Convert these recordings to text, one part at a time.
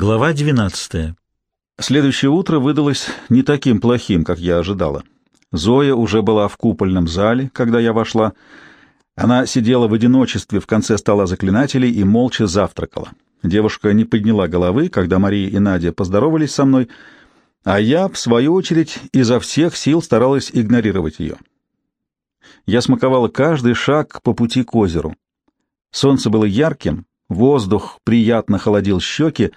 Глава 12. Следующее утро выдалось не таким плохим, как я ожидала. Зоя уже была в купольном зале, когда я вошла. Она сидела в одиночестве в конце стола заклинателей и молча завтракала. Девушка не подняла головы, когда Мария и Надя поздоровались со мной, а я, в свою очередь, изо всех сил старалась игнорировать ее. Я смаковала каждый шаг по пути к озеру. Солнце было ярким, Воздух приятно холодил щеки,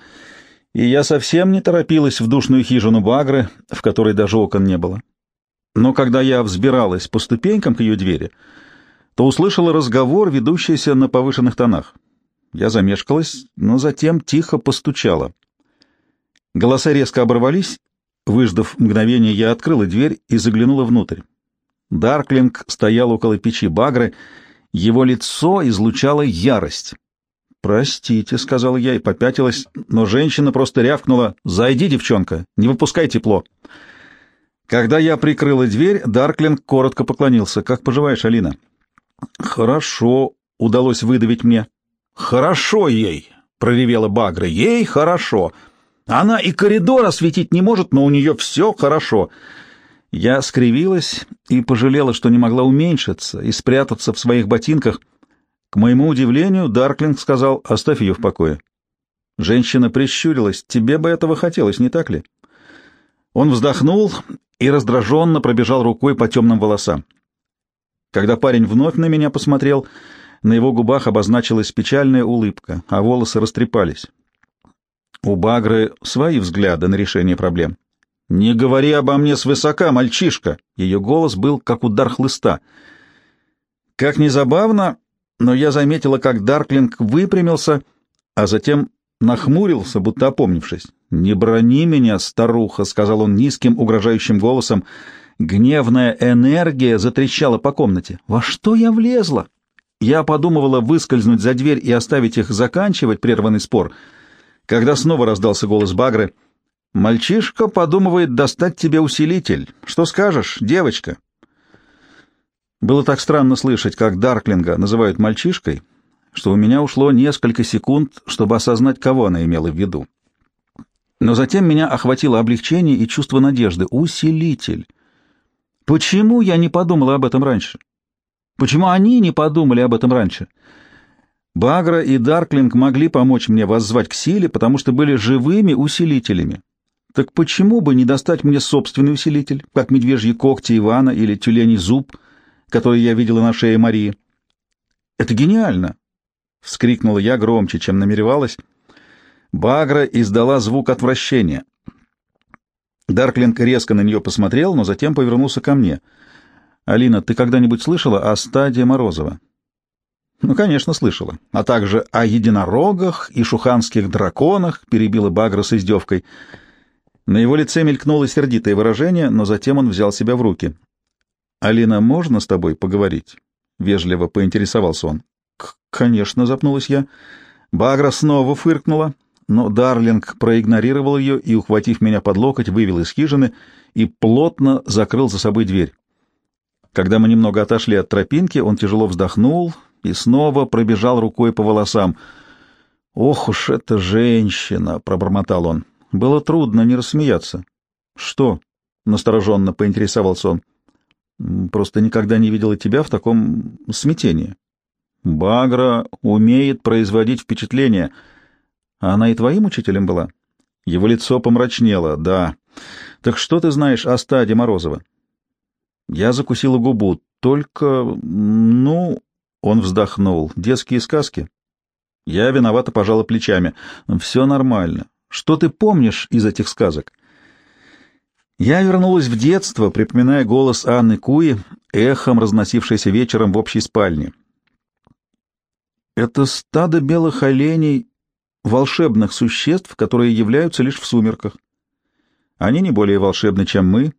и я совсем не торопилась в душную хижину Багры, в которой даже окон не было. Но когда я взбиралась по ступенькам к ее двери, то услышала разговор, ведущийся на повышенных тонах. Я замешкалась, но затем тихо постучала. Голоса резко оборвались. Выждав мгновение, я открыла дверь и заглянула внутрь. Дарклинг стоял около печи Багры, его лицо излучало ярость. «Простите», — сказала я и попятилась, но женщина просто рявкнула «Зайди, девчонка, не выпускай тепло». Когда я прикрыла дверь, Дарклинг коротко поклонился. «Как поживаешь, Алина?» «Хорошо», — удалось выдавить мне. «Хорошо ей», — проревела Багра, — «ей хорошо. Она и коридор осветить не может, но у нее все хорошо». Я скривилась и пожалела, что не могла уменьшиться и спрятаться в своих ботинках — к моему удивлению, Дарклинг сказал, оставь ее в покое. Женщина прищурилась. Тебе бы этого хотелось, не так ли? Он вздохнул и раздраженно пробежал рукой по темным волосам. Когда парень вновь на меня посмотрел, на его губах обозначилась печальная улыбка, а волосы растрепались. У Багры свои взгляды на решение проблем. «Не говори обо мне свысока, мальчишка!» Ее голос был как удар хлыста. Как ни забавно, но я заметила, как Дарклинг выпрямился, а затем нахмурился, будто опомнившись. «Не брони меня, старуха», — сказал он низким, угрожающим голосом. Гневная энергия затрещала по комнате. «Во что я влезла?» Я подумывала выскользнуть за дверь и оставить их заканчивать прерванный спор, когда снова раздался голос Багры. «Мальчишка подумывает достать тебе усилитель. Что скажешь, девочка?» Было так странно слышать, как Дарклинга называют мальчишкой, что у меня ушло несколько секунд, чтобы осознать, кого она имела в виду. Но затем меня охватило облегчение и чувство надежды. Усилитель. Почему я не подумала об этом раньше? Почему они не подумали об этом раньше? Багра и Дарклинг могли помочь мне воззвать к силе, потому что были живыми усилителями. Так почему бы не достать мне собственный усилитель, как медвежьи когти Ивана или тюленей зуб — который я видела на шее Марии. «Это гениально!» — вскрикнула я громче, чем намеревалась. Багра издала звук отвращения. Дарклинг резко на нее посмотрел, но затем повернулся ко мне. «Алина, ты когда-нибудь слышала о стадии Морозова?» «Ну, конечно, слышала. А также о единорогах и шуханских драконах», — перебила Багра с издевкой. На его лице мелькнуло сердитое выражение, но затем он взял себя в руки. «Алина, можно с тобой поговорить?» — вежливо поинтересовался он. «Конечно», — запнулась я. Багра снова фыркнула, но Дарлинг проигнорировал ее и, ухватив меня под локоть, вывел из хижины и плотно закрыл за собой дверь. Когда мы немного отошли от тропинки, он тяжело вздохнул и снова пробежал рукой по волосам. «Ох уж эта женщина!» — пробормотал он. Было трудно не рассмеяться. «Что?» — настороженно поинтересовался он. Просто никогда не видела тебя в таком смятении. Багра умеет производить впечатление. Она и твоим учителем была? Его лицо помрачнело. Да. Так что ты знаешь о стаде Морозова? Я закусила губу. Только, ну, он вздохнул. Детские сказки. Я виновато пожала плечами. Все нормально. Что ты помнишь из этих сказок? Я вернулась в детство, припоминая голос Анны Куи, эхом разносившийся вечером в общей спальне. Это стадо белых оленей, волшебных существ, которые являются лишь в сумерках. Они не более волшебны, чем мы,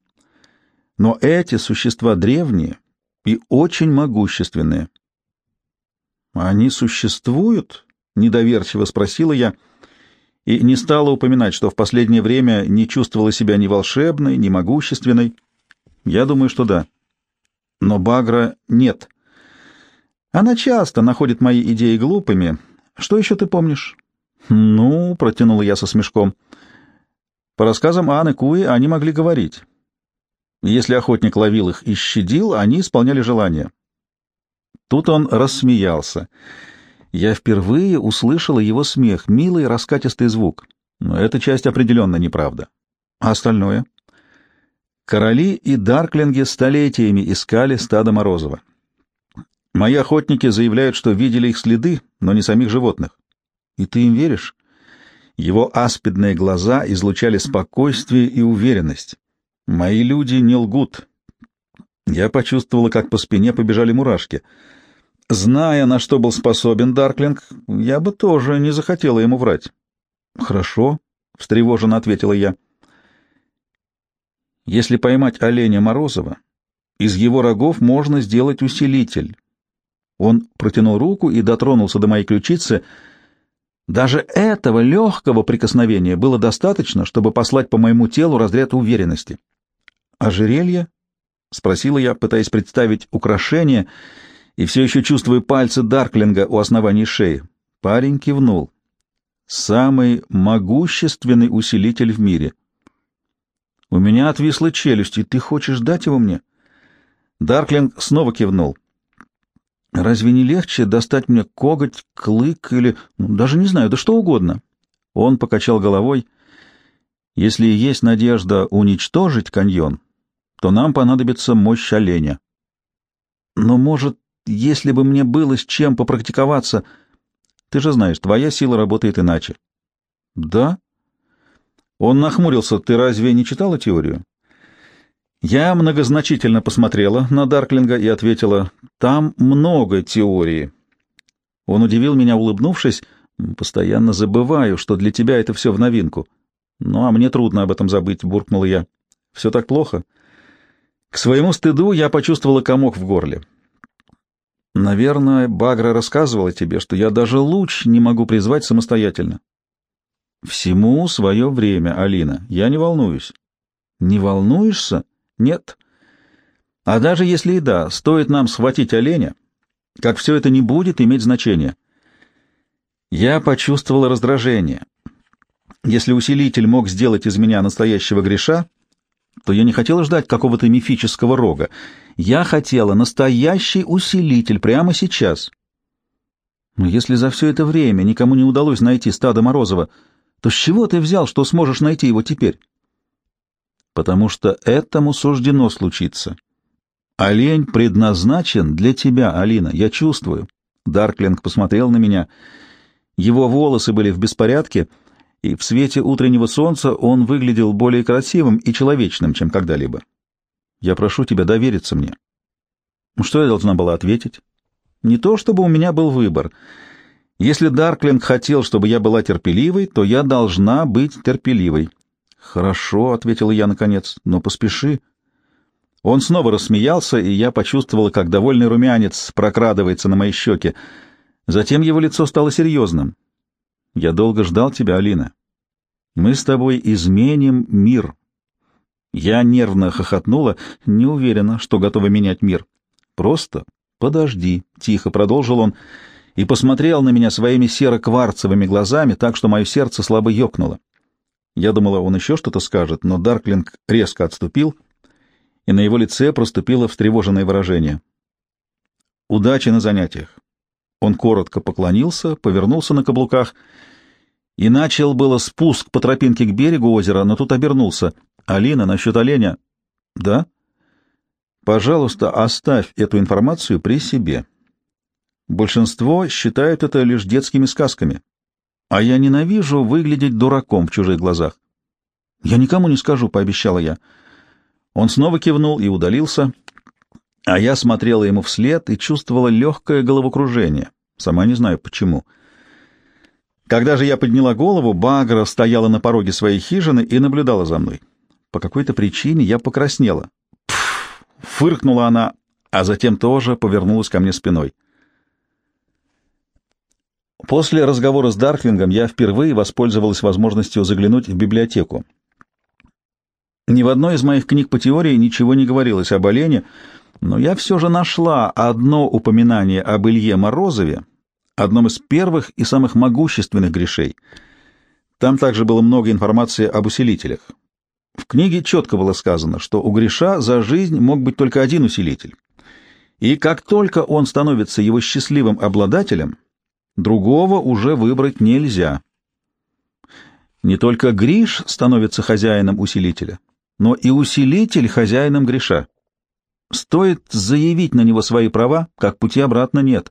но эти существа древние и очень могущественные. «Они существуют?» — недоверчиво спросила я — и не стала упоминать, что в последнее время не чувствовала себя ни волшебной, ни могущественной. Я думаю, что да. Но Багра нет. Она часто находит мои идеи глупыми. Что еще ты помнишь? «Ну», — протянула я со смешком, — «по рассказам Анны Куи они могли говорить. Если охотник ловил их и щадил, они исполняли желание». Тут он рассмеялся. Я впервые услышала его смех, милый раскатистый звук. Но эта часть определенно неправда. А остальное? Короли и дарклинги столетиями искали стадо Морозова. Мои охотники заявляют, что видели их следы, но не самих животных. И ты им веришь? Его аспидные глаза излучали спокойствие и уверенность. Мои люди не лгут. Я почувствовала, как по спине побежали мурашки. Зная, на что был способен Дарклинг, я бы тоже не захотела ему врать. — Хорошо, — встревоженно ответила я. — Если поймать оленя Морозова, из его рогов можно сделать усилитель. Он протянул руку и дотронулся до моей ключицы. Даже этого легкого прикосновения было достаточно, чтобы послать по моему телу разряд уверенности. «Ожерелье?» — спросила я, пытаясь представить украшение, и все еще чувствуя пальцы Дарклинга у основания шеи. Парень кивнул. «Самый могущественный усилитель в мире». «У меня отвисла челюсть, и ты хочешь дать его мне?» Дарклинг снова кивнул. Разве не легче достать мне коготь, клык или... Ну, даже не знаю, да что угодно? Он покачал головой. Если есть надежда уничтожить каньон, то нам понадобится мощь оленя. Но, может, если бы мне было с чем попрактиковаться... Ты же знаешь, твоя сила работает иначе. Да? Он нахмурился. Ты разве не читала теорию? Я многозначительно посмотрела на Дарклинга и ответила, «Там много теории». Он удивил меня, улыбнувшись, «Постоянно забываю, что для тебя это все в новинку». «Ну, а мне трудно об этом забыть», — буркнула я. «Все так плохо?» К своему стыду я почувствовала комок в горле. «Наверное, Багра рассказывала тебе, что я даже луч не могу призвать самостоятельно». «Всему свое время, Алина. Я не волнуюсь». «Не волнуешься?» Нет. А даже если и да, стоит нам схватить оленя, как все это не будет иметь значения. Я почувствовал раздражение. Если усилитель мог сделать из меня настоящего греша, то я не хотела ждать какого-то мифического рога. Я хотела настоящий усилитель прямо сейчас. Но если за все это время никому не удалось найти стадо Морозова, то с чего ты взял, что сможешь найти его теперь? потому что этому суждено случиться. Олень предназначен для тебя, Алина, я чувствую. Дарклинг посмотрел на меня. Его волосы были в беспорядке, и в свете утреннего солнца он выглядел более красивым и человечным, чем когда-либо. Я прошу тебя довериться мне. Что я должна была ответить? Не то, чтобы у меня был выбор. Если Дарклинг хотел, чтобы я была терпеливой, то я должна быть терпеливой. «Хорошо», — ответила я наконец, — «но поспеши». Он снова рассмеялся, и я почувствовала, как довольный румянец прокрадывается на мои щеки. Затем его лицо стало серьезным. «Я долго ждал тебя, Алина. Мы с тобой изменим мир». Я нервно хохотнула, не уверена, что готова менять мир. «Просто подожди», — тихо продолжил он, и посмотрел на меня своими серо-кварцевыми глазами, так что мое сердце слабо ёкнуло. Я думала, он еще что-то скажет, но Дарклинг резко отступил, и на его лице проступило встревоженное выражение. «Удачи на занятиях!» Он коротко поклонился, повернулся на каблуках и начал было спуск по тропинке к берегу озера, но тут обернулся. «Алина, насчет оленя...» «Да?» «Пожалуйста, оставь эту информацию при себе. Большинство считают это лишь детскими сказками. А я ненавижу выглядеть дураком в чужих глазах. Я никому не скажу, пообещала я. Он снова кивнул и удалился, а я смотрела ему вслед и чувствовала легкое головокружение. Сама не знаю почему. Когда же я подняла голову, Багра стояла на пороге своей хижины и наблюдала за мной. По какой-то причине я покраснела. Пф! Фыркнула она, а затем тоже повернулась ко мне спиной. После разговора с Дарклингом я впервые воспользовалась возможностью заглянуть в библиотеку. Ни в одной из моих книг по теории ничего не говорилось об олене, но я все же нашла одно упоминание об Илье Морозове, одном из первых и самых могущественных грешей. Там также было много информации об усилителях. В книге четко было сказано, что у греша за жизнь мог быть только один усилитель. И как только он становится его счастливым обладателем, другого уже выбрать нельзя. Не только Гриш становится хозяином усилителя, но и усилитель хозяином греша. Стоит заявить на него свои права, как пути обратно нет.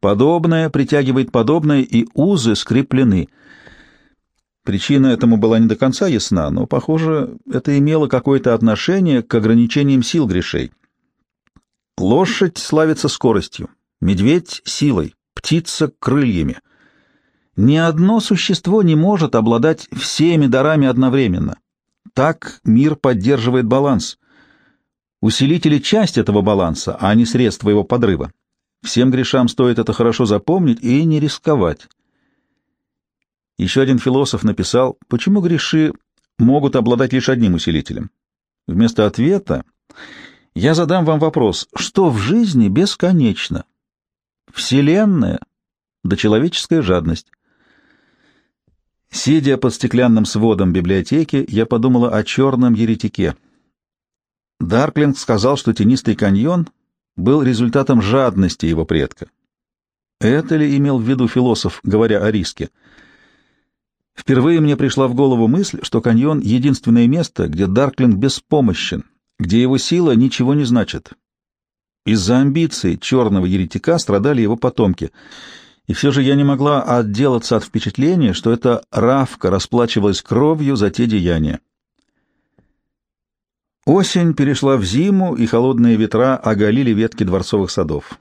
Подобное притягивает подобное, и узы скреплены. Причина этому была не до конца ясна, но, похоже, это имело какое-то отношение к ограничениям сил грешей. Лошадь славится скоростью, медведь — силой, птица — крыльями. Ни одно существо не может обладать всеми дарами одновременно. Так мир поддерживает баланс. Усилители — часть этого баланса, а не средство его подрыва. Всем грешам стоит это хорошо запомнить и не рисковать. Еще один философ написал, почему греши могут обладать лишь одним усилителем. Вместо ответа я задам вам вопрос, что в жизни бесконечно? Вселенная да человеческая жадность. Сидя под стеклянным сводом библиотеки, я подумала о черном еретике. Дарклинг сказал, что тенистый каньон был результатом жадности его предка. Это ли имел в виду философ, говоря о риске? Впервые мне пришла в голову мысль, что каньон — единственное место, где Дарклинг беспомощен, где его сила ничего не значит. Из-за амбиций черного еретика страдали его потомки — и все же я не могла отделаться от впечатления, что эта Равка расплачивалась кровью за те деяния. Осень перешла в зиму, и холодные ветра оголили ветки дворцовых садов.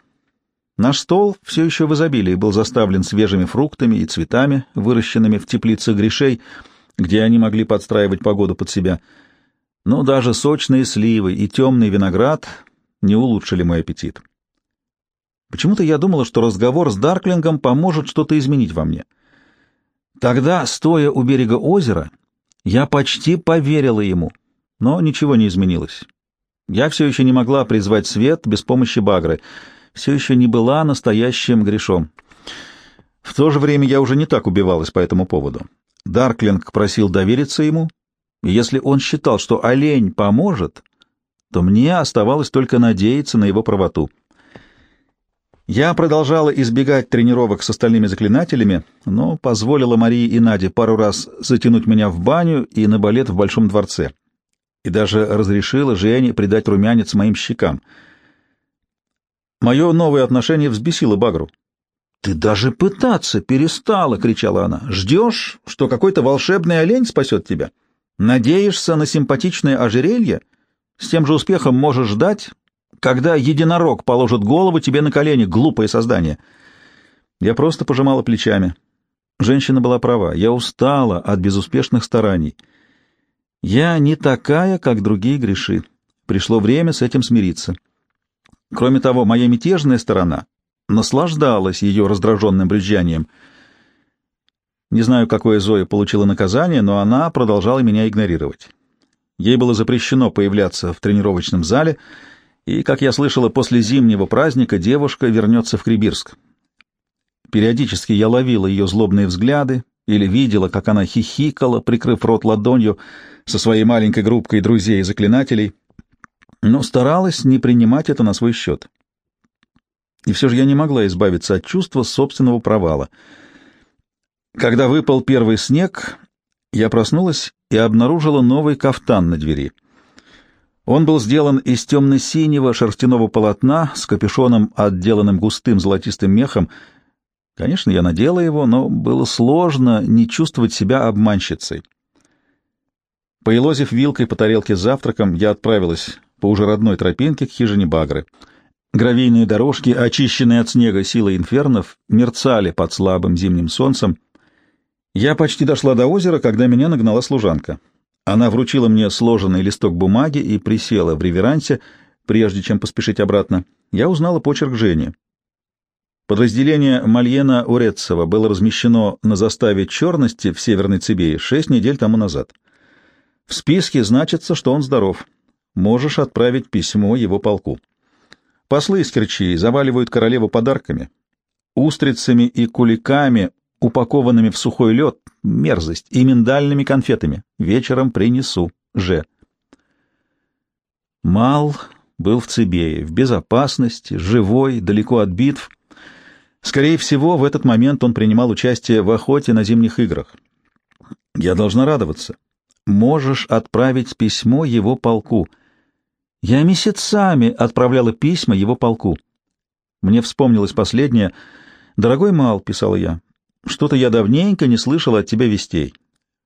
Наш стол все еще в изобилии был заставлен свежими фруктами и цветами, выращенными в теплицах грешей, где они могли подстраивать погоду под себя. Но даже сочные сливы и темный виноград не улучшили мой аппетит. Почему-то я думала, что разговор с Дарклингом поможет что-то изменить во мне. Тогда, стоя у берега озера, я почти поверила ему, но ничего не изменилось. Я все еще не могла призвать свет без помощи Багры, все еще не была настоящим грешом. В то же время я уже не так убивалась по этому поводу. Дарклинг просил довериться ему, и если он считал, что олень поможет, то мне оставалось только надеяться на его правоту. Я продолжала избегать тренировок с остальными заклинателями, но позволила Марии и Наде пару раз затянуть меня в баню и на балет в Большом дворце. И даже разрешила Жене придать румянец моим щекам. Мое новое отношение взбесило Багру. «Ты даже пытаться перестала!» — кричала она. «Ждешь, что какой-то волшебный олень спасет тебя? Надеешься на симпатичное ожерелье? С тем же успехом можешь ждать, когда единорог положит голову тебе на колени, глупое создание. Я просто пожимала плечами. Женщина была права. Я устала от безуспешных стараний. Я не такая, как другие греши. Пришло время с этим смириться. Кроме того, моя мятежная сторона наслаждалась ее раздраженным брюзжанием. Не знаю, какое Зоя получила наказание, но она продолжала меня игнорировать. Ей было запрещено появляться в тренировочном зале — и, как я слышала, после зимнего праздника девушка вернется в Крибирск. Периодически я ловила ее злобные взгляды или видела, как она хихикала, прикрыв рот ладонью со своей маленькой группкой друзей и заклинателей, но старалась не принимать это на свой счет. И все же я не могла избавиться от чувства собственного провала. Когда выпал первый снег, я проснулась и обнаружила новый кафтан на двери — он был сделан из темно-синего шерстяного полотна с капюшоном, отделанным густым золотистым мехом. Конечно, я надела его, но было сложно не чувствовать себя обманщицей. Поелозив вилкой по тарелке с завтраком, я отправилась по уже родной тропинке к хижине Багры. Гравийные дорожки, очищенные от снега силой инфернов, мерцали под слабым зимним солнцем. Я почти дошла до озера, когда меня нагнала служанка. Она вручила мне сложенный листок бумаги и присела в реверансе, прежде чем поспешить обратно. Я узнала почерк Жени. Подразделение Мальена Урецова было размещено на заставе черности в Северной Цибее шесть недель тому назад. В списке значится, что он здоров. Можешь отправить письмо его полку. Послы из Керчи заваливают королеву подарками. устрицами и куликами, упакованными в сухой лед, мерзость, и миндальными конфетами. Вечером принесу. Ж. Мал был в Цибее, в безопасности, живой, далеко от битв. Скорее всего, в этот момент он принимал участие в охоте на зимних играх. Я должна радоваться. Можешь отправить письмо его полку. Я месяцами отправляла письма его полку. Мне вспомнилось последнее. «Дорогой Мал», — писала я, — «что-то я давненько не слышал от тебя вестей.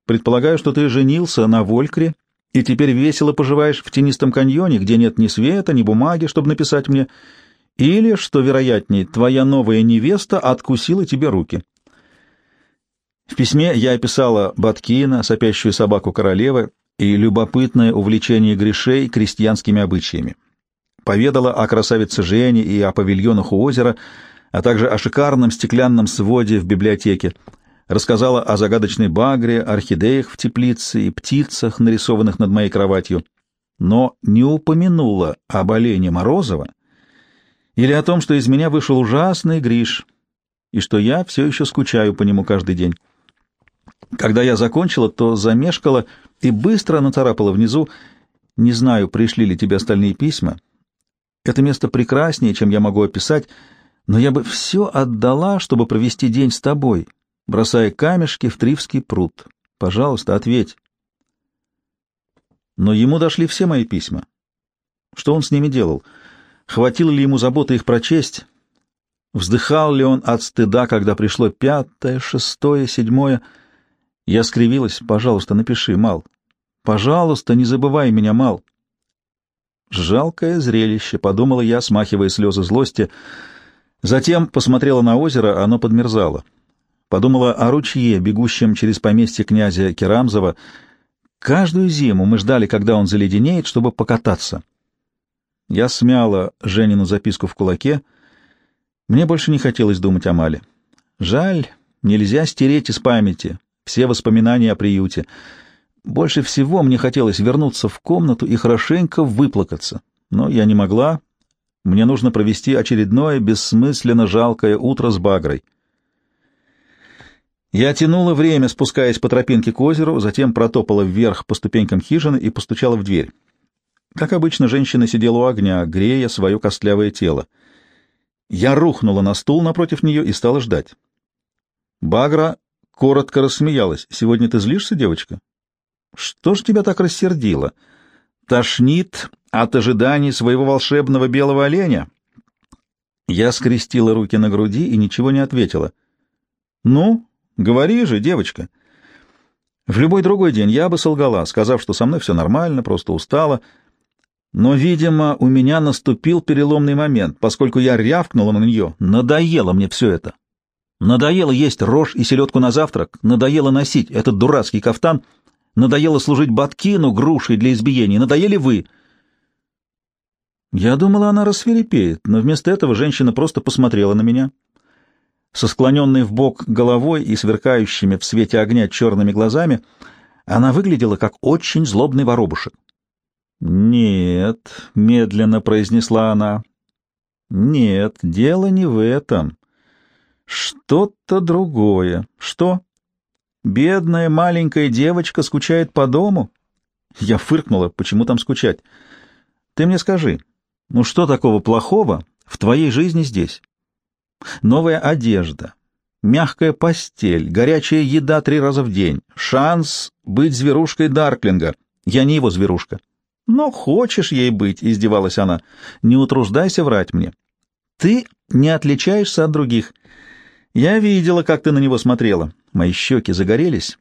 Предполагаю, что ты женился на Волькре и теперь весело поживаешь в тенистом каньоне, где нет ни света, ни бумаги, чтобы написать мне, или, что вероятнее, твоя новая невеста откусила тебе руки». В письме я описала Баткина, сопящую собаку королевы, и любопытное увлечение грешей крестьянскими обычаями. Поведала о красавице Жене и о павильонах у озера, а также о шикарном стеклянном своде в библиотеке. Рассказала о загадочной багре, орхидеях в теплице и птицах, нарисованных над моей кроватью, но не упомянула об олене Морозова или о том, что из меня вышел ужасный Гриш, и что я все еще скучаю по нему каждый день. Когда я закончила, то замешкала и быстро нацарапала внизу «Не знаю, пришли ли тебе остальные письма. Это место прекраснее, чем я могу описать, но я бы все отдала, чтобы провести день с тобой, бросая камешки в Тривский пруд. Пожалуйста, ответь». Но ему дошли все мои письма. Что он с ними делал? Хватило ли ему заботы их прочесть? Вздыхал ли он от стыда, когда пришло пятое, шестое, седьмое — я скривилась. «Пожалуйста, напиши, Мал. Пожалуйста, не забывай меня, Мал». Жалкое зрелище, подумала я, смахивая слезы злости. Затем посмотрела на озеро, оно подмерзало. Подумала о ручье, бегущем через поместье князя Керамзова. Каждую зиму мы ждали, когда он заледенеет, чтобы покататься. Я смяла Женину записку в кулаке. Мне больше не хотелось думать о Мале. Жаль, нельзя стереть из памяти все воспоминания о приюте. Больше всего мне хотелось вернуться в комнату и хорошенько выплакаться, но я не могла. Мне нужно провести очередное бессмысленно жалкое утро с Багрой. Я тянула время, спускаясь по тропинке к озеру, затем протопала вверх по ступенькам хижины и постучала в дверь. Как обычно, женщина сидела у огня, грея свое костлявое тело. Я рухнула на стул напротив нее и стала ждать. Багра коротко рассмеялась. «Сегодня ты злишься, девочка? Что ж тебя так рассердило? Тошнит от ожиданий своего волшебного белого оленя?» Я скрестила руки на груди и ничего не ответила. «Ну, говори же, девочка». В любой другой день я бы солгала, сказав, что со мной все нормально, просто устала. Но, видимо, у меня наступил переломный момент, поскольку я рявкнула на нее. Надоело мне все это. Надоело есть рожь и селедку на завтрак, надоело носить этот дурацкий кафтан, надоело служить Баткину грушей для избиений, надоели вы. Я думала, она рассверепеет, но вместо этого женщина просто посмотрела на меня. Со склоненной в бок головой и сверкающими в свете огня черными глазами она выглядела как очень злобный воробушек. «Нет», — медленно произнесла она, — «нет, дело не в этом». Что-то другое. Что? Бедная маленькая девочка скучает по дому? Я фыркнула. Почему там скучать? Ты мне скажи, ну что такого плохого в твоей жизни здесь? Новая одежда, мягкая постель, горячая еда три раза в день, шанс быть зверушкой Дарклинга. Я не его зверушка. Но хочешь ей быть, издевалась она. Не утруждайся врать мне. Ты не отличаешься от других. Я видела, как ты на него смотрела. Мои щеки загорелись,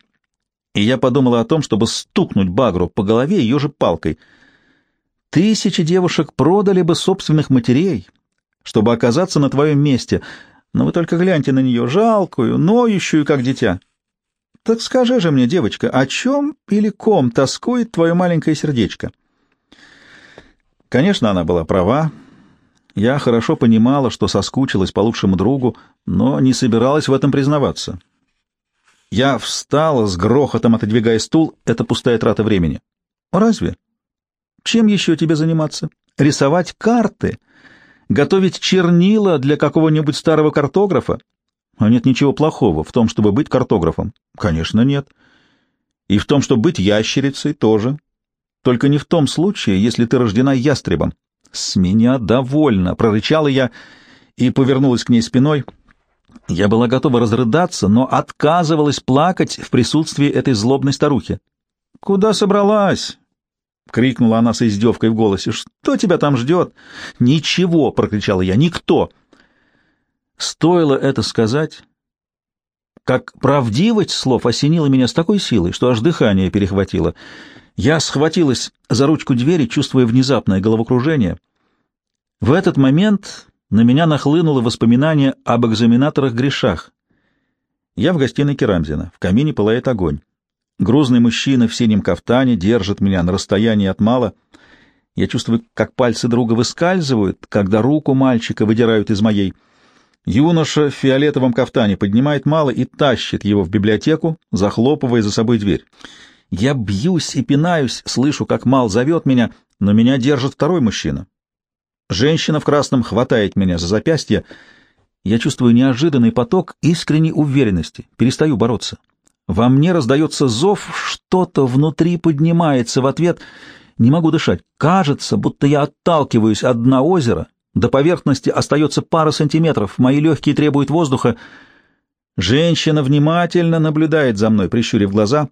и я подумала о том, чтобы стукнуть Багру по голове ее же палкой. Тысячи девушек продали бы собственных матерей, чтобы оказаться на твоем месте, но вы только гляньте на нее, жалкую, ноющую, как дитя. Так скажи же мне, девочка, о чем или ком тоскует твое маленькое сердечко? Конечно, она была права. Я хорошо понимала, что соскучилась по лучшему другу, но не собиралась в этом признаваться. Я встала с грохотом, отодвигая стул. Это пустая трата времени. Разве? Чем еще тебе заниматься? Рисовать карты? Готовить чернила для какого-нибудь старого картографа? А нет ничего плохого в том, чтобы быть картографом. Конечно, нет. И в том, чтобы быть ящерицей, тоже. Только не в том случае, если ты рождена ястребом. С меня довольно, прорычала я и повернулась к ней спиной. Я была готова разрыдаться, но отказывалась плакать в присутствии этой злобной старухи. «Куда собралась?» — крикнула она с издевкой в голосе. «Что тебя там ждет?» «Ничего!» — прокричала я. «Никто!» Стоило это сказать, как правдивость слов осенила меня с такой силой, что аж дыхание перехватило. Я схватилась за ручку двери, чувствуя внезапное головокружение. В этот момент на меня нахлынуло воспоминание об экзаменаторах-грешах. Я в гостиной Керамзина. В камине пылает огонь. Грузный мужчина в синем кафтане держит меня на расстоянии от мала. Я чувствую, как пальцы друга выскальзывают, когда руку мальчика выдирают из моей. Юноша в фиолетовом кафтане поднимает мало и тащит его в библиотеку, захлопывая за собой дверь. Я бьюсь и пинаюсь, слышу, как Мал зовет меня, но меня держит второй мужчина. Женщина в красном хватает меня за запястье. Я чувствую неожиданный поток искренней уверенности, перестаю бороться. Во мне раздается зов, что-то внутри поднимается в ответ. Не могу дышать. Кажется, будто я отталкиваюсь от дна озера. До поверхности остается пара сантиметров. Мои легкие требуют воздуха. Женщина внимательно наблюдает за мной, прищурив глаза.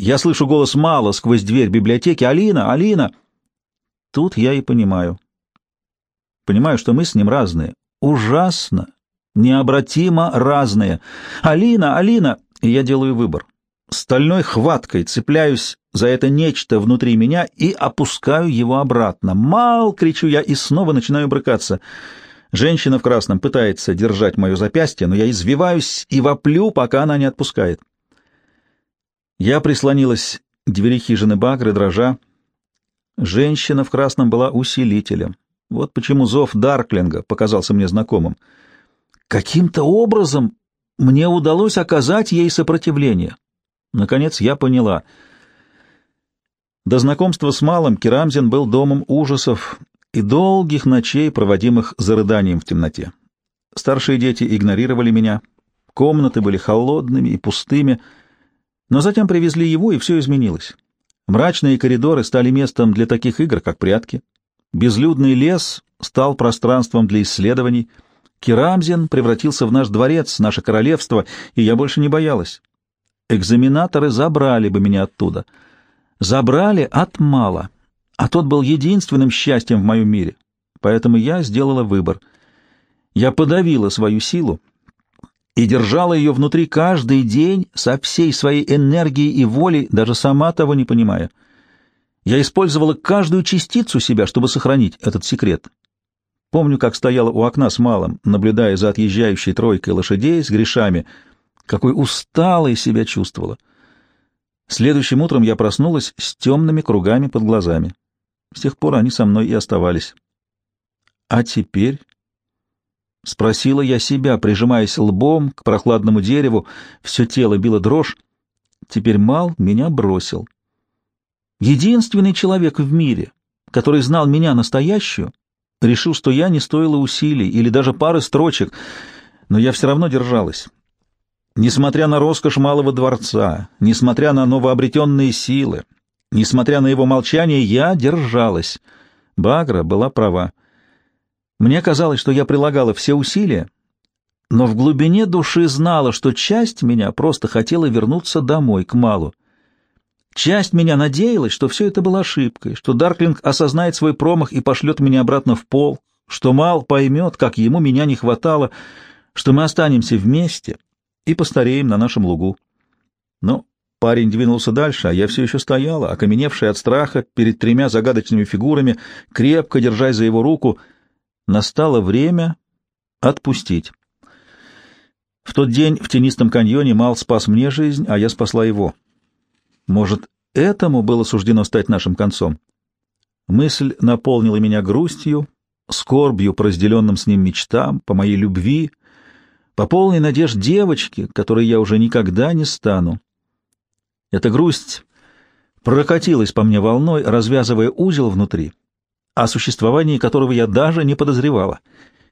Я слышу голос Мала сквозь дверь библиотеки. «Алина! Алина!» Тут я и понимаю. Понимаю, что мы с ним разные. Ужасно, необратимо разные. «Алина! Алина!» и я делаю выбор. Стальной хваткой цепляюсь за это нечто внутри меня и опускаю его обратно. «Мал!» — кричу я и снова начинаю брыкаться. Женщина в красном пытается держать мое запястье, но я извиваюсь и воплю, пока она не отпускает. Я прислонилась к двери хижины Багры, дрожа. Женщина в красном была усилителем. Вот почему зов Дарклинга показался мне знакомым. Каким-то образом мне удалось оказать ей сопротивление. Наконец я поняла. До знакомства с Малым Керамзин был домом ужасов и долгих ночей, проводимых за рыданием в темноте. Старшие дети игнорировали меня, комнаты были холодными и пустыми, но затем привезли его, и все изменилось. Мрачные коридоры стали местом для таких игр, как прятки. Безлюдный лес стал пространством для исследований — Керамзин превратился в наш дворец, наше королевство, и я больше не боялась. Экзаменаторы забрали бы меня оттуда. Забрали от мала, а тот был единственным счастьем в моем мире. Поэтому я сделала выбор. Я подавила свою силу и держала ее внутри каждый день со всей своей энергией и волей, даже сама того не понимая. Я использовала каждую частицу себя, чтобы сохранить этот секрет. Помню, как стояла у окна с малым, наблюдая за отъезжающей тройкой лошадей с грешами, какой усталой себя чувствовала. Следующим утром я проснулась с темными кругами под глазами. С тех пор они со мной и оставались. А теперь... Спросила я себя, прижимаясь лбом к прохладному дереву, все тело било дрожь. Теперь Мал меня бросил. Единственный человек в мире, который знал меня настоящую, решил, что я не стоила усилий или даже пары строчек, но я все равно держалась. Несмотря на роскошь малого дворца, несмотря на новообретенные силы, несмотря на его молчание, я держалась. Багра была права. Мне казалось, что я прилагала все усилия, но в глубине души знала, что часть меня просто хотела вернуться домой, к Малу. Часть меня надеялась, что все это было ошибкой, что Дарклинг осознает свой промах и пошлет меня обратно в пол, что Мал поймет, как ему меня не хватало, что мы останемся вместе и постареем на нашем лугу. Но парень двинулся дальше, а я все еще стояла, окаменевшая от страха перед тремя загадочными фигурами, крепко держась за его руку. Настало время отпустить. В тот день в тенистом каньоне Мал спас мне жизнь, а я спасла его. Может, этому было суждено стать нашим концом? Мысль наполнила меня грустью, скорбью по разделенным с ним мечтам, по моей любви, по полной надежд девочки, которой я уже никогда не стану. Эта грусть прокатилась по мне волной, развязывая узел внутри, о существовании которого я даже не подозревала.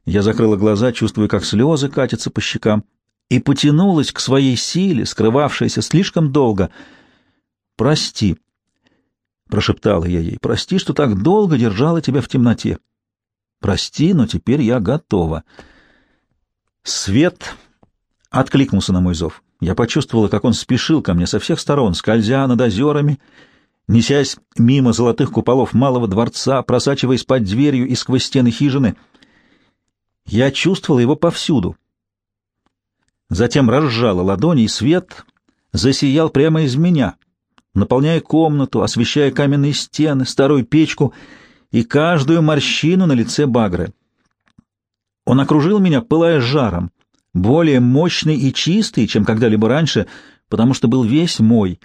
Я закрыла глаза, чувствуя, как слезы катятся по щекам, и потянулась к своей силе, скрывавшейся слишком долго. «Прости», — прошептала я ей, — «прости, что так долго держала тебя в темноте. Прости, но теперь я готова». Свет откликнулся на мой зов. Я почувствовала, как он спешил ко мне со всех сторон, скользя над озерами, несясь мимо золотых куполов малого дворца, просачиваясь под дверью и сквозь стены хижины. Я чувствовала его повсюду. Затем разжала ладони, и свет засиял прямо из меня, наполняя комнату, освещая каменные стены, старую печку и каждую морщину на лице Багры. Он окружил меня, пылая жаром, более мощный и чистый, чем когда-либо раньше, потому что был весь мой.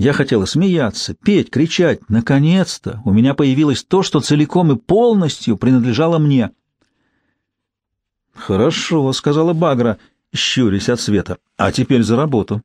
Я хотела смеяться, петь, кричать. Наконец-то у меня появилось то, что целиком и полностью принадлежало мне. «Хорошо», — сказала Багра, щурясь от света. «А теперь за работу.